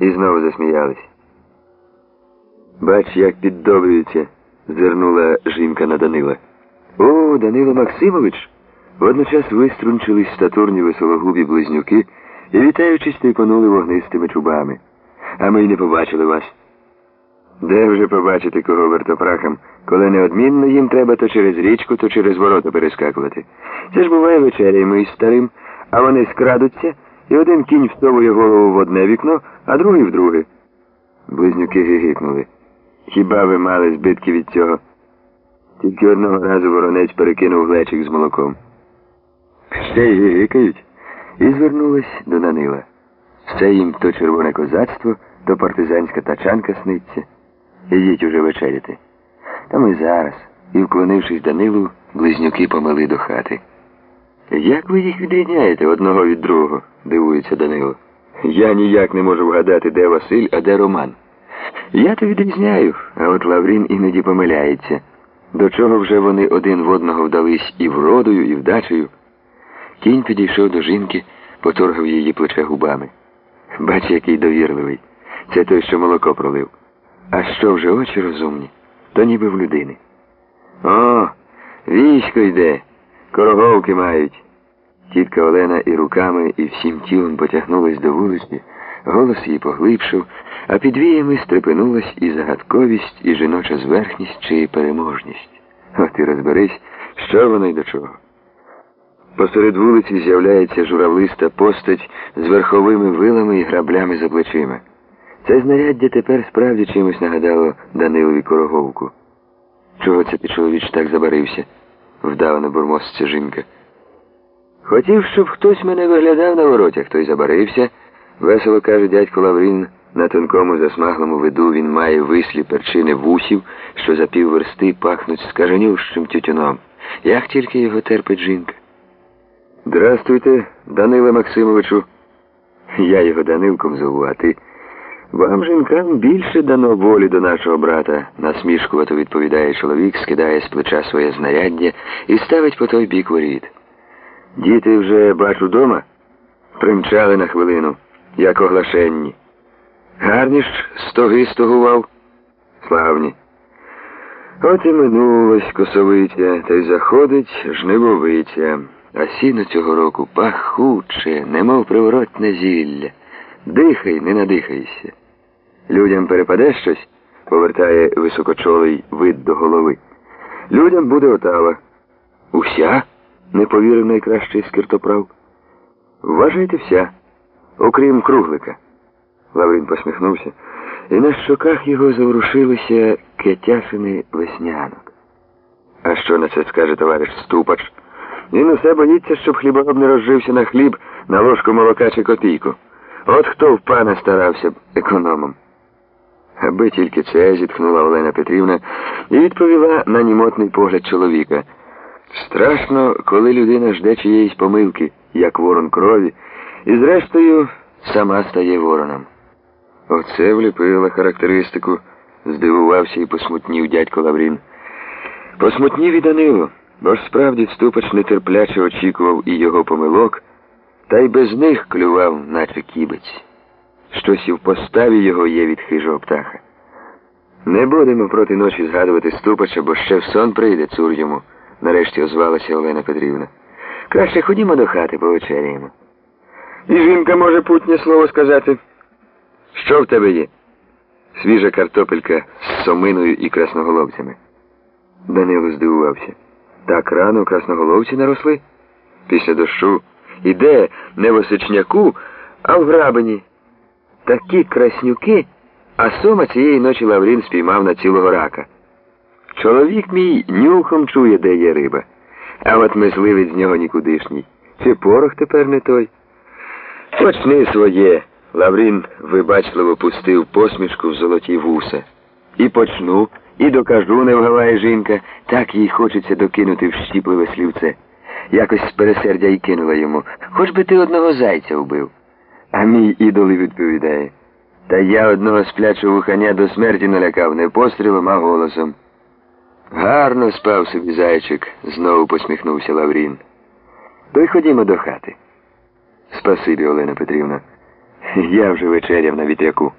І знову засміялись. Бач, як піддобрюється, зирнула жінка на Данила. О, Данило Максимович. Водночас виструнчились статурні веселогубі близнюки і, вітаючись, тріпанули вогнистими чубами. А ми й не побачили вас. Де вже побачити кого вертопрахам, коли неодмінно їм треба то через річку, то через ворота перескакувати. Це ж буває вечеряємо із старим, а вони скрадуться, і один кінь всовує голову в одне вікно, а другий в друге. Близнюки гигикнули. Хіба ви мали збитки від цього? Тільки одного разу воронець перекинув глечик з молоком. Ще й гикають. І звернулась до Данила. Все їм то червоне козацтво, то партизанська тачанка сниться. Ідіть уже вечеряти. Там і зараз, і, вклонившись Данилу, близнюки помили до хати. Як ви їх відрізняєте одного від другого? дивується Данило. Я ніяк не можу вгадати, де Василь, а де Роман. Я то відрізняю, а от Лаврін іноді помиляється. До чого вже вони один в одного вдались і вродою, і вдачею. Кінь підійшов до жінки, поторгав її плече губами. Бач, який довірливий. Це той, що молоко пролив. А що вже очі розумні, то ніби в людини. О, військо йде, короговки мають. Тітка Олена і руками, і всім тілом потягнулась до вулиці, голос її поглибшив, а під віями стрепенулась і загадковість, і жіноча зверхність чи переможність. От і розберись, що воно й до чого. Посеред вулиці з'являється журавлиста постать з верховими вилами і граблями за плечима. Це знаряддя тепер справді чимось нагадало Данилові Короговку. Чого це ти чоловіч так забарився? Вдавано бурмоситься жінка. Хотів, щоб хтось мене виглядав на воротях, той забарився. Весело каже дядько Лаврін, на тонкому засмаглому виду він має вислі перчини вусів, що за півверсти пахнуть скаженющим тютюном. Як тільки його терпить жінка. Здрастуйте, Даниле Максимовичу. Я його Данилком зову, а ти. Вам, жінкам, більше дано волі до нашого брата, насмішкувато відповідає чоловік, скидає з плеча своє знаряддя і ставить по той бік воріт. Діти вже бачу дома, примчали на хвилину, як оглашенні. Гарні ж стоги стогував, славні. От і минулось косовиття, та й заходить жнивовиття. А сіно цього року пахуче, немов приворотне зілля. Дихай, не надихайся. Людям перепаде щось, повертає високочолий вид до голови. Людям буде отава. Уся? не повірив найкращий скиртоправ. Вважайте вся, окрім круглика. Лаврін посміхнувся, і на щоках його заворушилися кетяшини веснянок. А що на це скаже товариш Ступач? Він усе боїться, щоб хлібороб не розжився на хліб, на ложку молока чи копійку. От хто в пана старався б економом. Аби тільки це зітхнула Олена Петрівна і відповіла на німотний погляд чоловіка. Страшно, коли людина жде чиєїсь помилки, як ворон крові, і зрештою сама стає вороном. Оце вліпила характеристику, здивувався і посмутнів дядько Лаврін. Посмутнів і Данило, бо ж справді ступач нетерпляче очікував і його помилок, та й без них клював, наче кібець. Щось і в поставі його є від хижого птаха. Не будемо проти ночі згадувати ступача, бо ще в сон прийде цур йому, нарешті озвалася Олена Петрівна. Краще ходімо до хати, повечеряємо. І жінка може путнє слово сказати. Що в тебе є? Свіжа картопелька з соминою і красноголовцями. Данило здивувався. Так рано красноголовці наросли? Після дощу. І де не в осичняку, а в грабині. Такі краснюки, а сома цієї ночі Лаврін спіймав на цілого рака. Чоловік мій нюхом чує, де є риба, а от мисливець з нього нікудишній. Чи порох тепер не той? Почни своє. Лаврін вибачливо пустив посмішку в золоті вуса. І почну, і докажу, не вгаває жінка, так їй хочеться докинути в щіпливе слівце. Якось з пересердя й кинула йому. Хоч би ти одного зайця вбив. А мій ідол відповідає. Та я одного сплячого ханя до смерті налякав не пострілом, а голосом. Гарно спав собі зайчик, знову посміхнувся Лаврін. То й ходімо до хати. Спасибі, Олена Петрівна. Я вже вечеряв на вітряку.